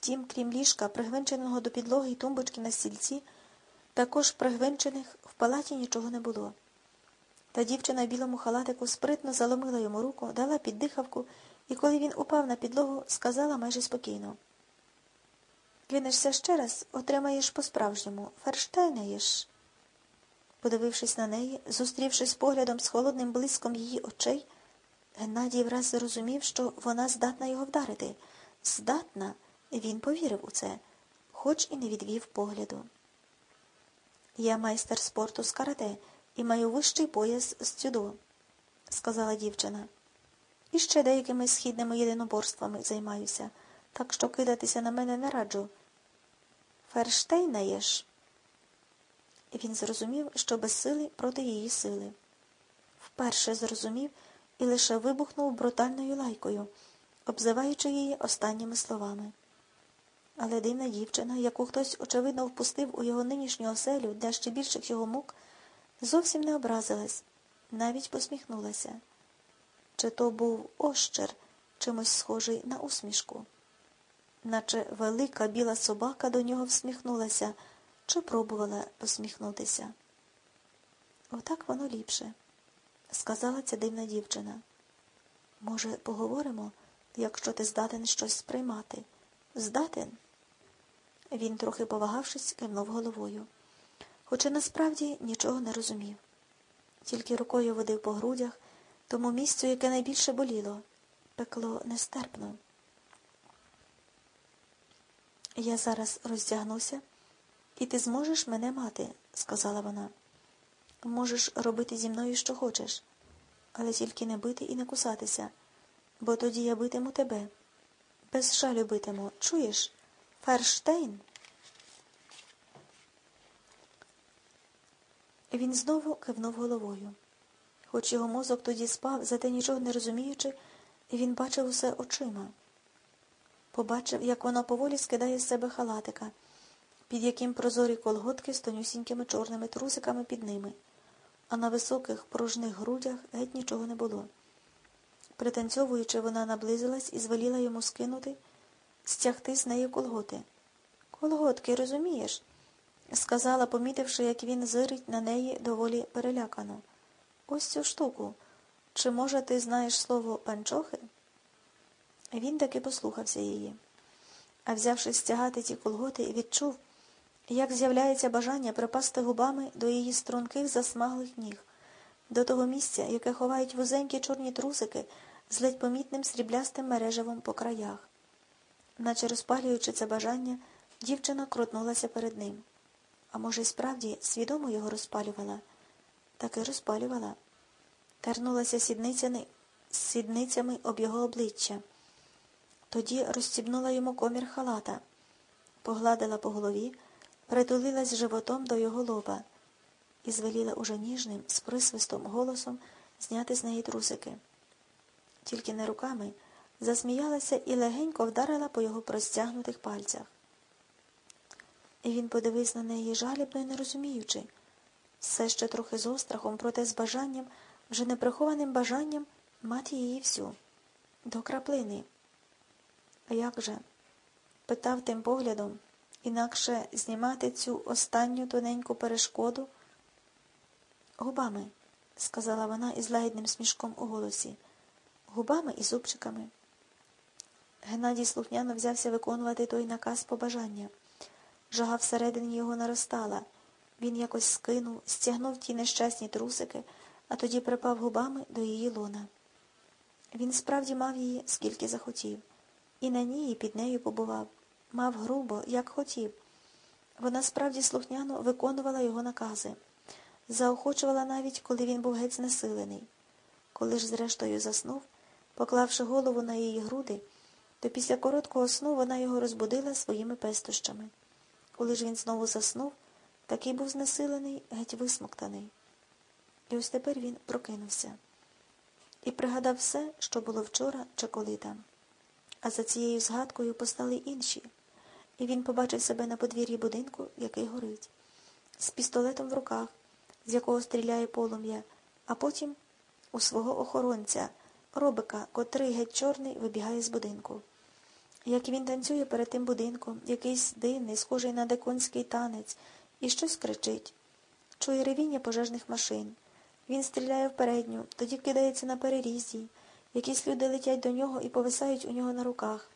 Втім, крім ліжка, пригвинченого до підлоги й тумбочки на стільці, також пригвинчених в палаті нічого не було. Та дівчина в білому халатику спритно заломила йому руку, дала піддихавку, і коли він упав на підлогу, сказала майже спокійно. Кинешся ще раз, отримаєш по-справжньому, ферштейнеєш. Подивившись на неї, зустрівшись поглядом з холодним блиском її очей, Геннадій враз зрозумів, що вона здатна його вдарити. Здатна, він повірив у це, хоч і не відвів погляду. Я майстер спорту з карате і маю вищий пояс з цюдо, сказала дівчина. І ще деякими східними єдиноборствами займаюся, так що кидатися на мене не раджу. Ферштейнаєш? Він зрозумів, що без сили проти її сили. Вперше зрозумів і лише вибухнув брутальною лайкою, обзиваючи її останніми словами. Але дивна дівчина, яку хтось, очевидно, впустив у його нинішню оселю для ще більших його мук, зовсім не образилась, навіть посміхнулася. Чи то був ощер, чимось схожий на усмішку? Наче велика біла собака до нього всміхнулася чи пробувала посміхнутися. Отак воно ліпше, сказала ця дивна дівчина. Може, поговоримо, якщо ти здатен щось сприймати? Здатен? Він, трохи повагавшись, кивнув головою, хоча насправді нічого не розумів. Тільки рукою водив по грудях, тому місцю, яке найбільше боліло, пекло нестерпно. Я зараз роздягнуся, і ти зможеш мене мати, сказала вона. Можеш робити зі мною, що хочеш, але тільки не бити і не кусатися, бо тоді я битиму тебе. Без жалю битиму. Чуєш? Ферштейн? Він знову кивнув головою. Хоч його мозок тоді спав, зате нічого не розуміючи, він бачив усе очима. Побачив, як вона поволі скидає з себе халатика, під яким прозорі колготки з тонюсінькими чорними трусиками під ними, а на високих пружних грудях геть нічого не було. Пританцьовуючи, вона наблизилась і звеліла йому скинути, стягти з неї колготи. Колготки, розумієш? сказала, помітивши, як він зирить на неї доволі перелякано. Ось цю штуку. Чи, може, ти знаєш слово панчохи? Він таки послухався її. А взявши стягати ті колготи, відчув, як з'являється бажання припасти губами до її струнких засмаглих ніг, до того місця, яке ховають вузенькі чорні трусики з ледь помітним сріблястим мережевом по краях. Наче розпалюючи це бажання, дівчина крутнулася перед ним. А може, й справді свідомо його розпалювала? Таки розпалювала. Тернулася сідницями, сідницями об його обличчя. Тоді розстібнула йому комір халата, погладила по голові, притулилась животом до його лоба і звеліла уже ніжним, з присвистом голосом зняти з неї трусики. Тільки не руками засміялася і легенько вдарила по його простягнутих пальцях. І він подивився на неї жалібно і не розуміючи, все ще трохи з острахом, проте з бажанням, вже неприхованим бажанням мати її всю, до краплини. А як же? питав тим поглядом, інакше знімати цю останню тоненьку перешкоду? Губами, сказала вона із лагідним смішком у голосі, губами і зубчиками. Геннадій слухняно взявся виконувати той наказ побажання. Жага всередині його наростала. Він якось скинув, стягнув ті нещасні трусики, а тоді припав губами до її лона. Він справді мав її, скільки захотів, і на ній і під нею побував, мав грубо, як хотів. Вона справді слухняно виконувала його накази, заохочувала навіть, коли він був геть знесилений. Коли ж, зрештою, заснув, поклавши голову на її груди, то після короткого сну вона його розбудила своїми пестощами. Коли ж він знову заснув, такий був знесилений, геть висмоктаний. І ось тепер він прокинувся і пригадав все, що було вчора чи коли там. А за цією згадкою постали інші, і він побачив себе на подвір'ї будинку, який горить, з пістолетом в руках, з якого стріляє полум'я, а потім у свого охоронця, робика, котрий геть чорний вибігає з будинку. Як він танцює перед тим будинком, якийсь дивний, схожий на деконський танець, і щось кричить. Чує ревіння пожежних машин. Він стріляє в передню, тоді кидається на перерізі. Якісь люди летять до нього і повисають у нього на руках.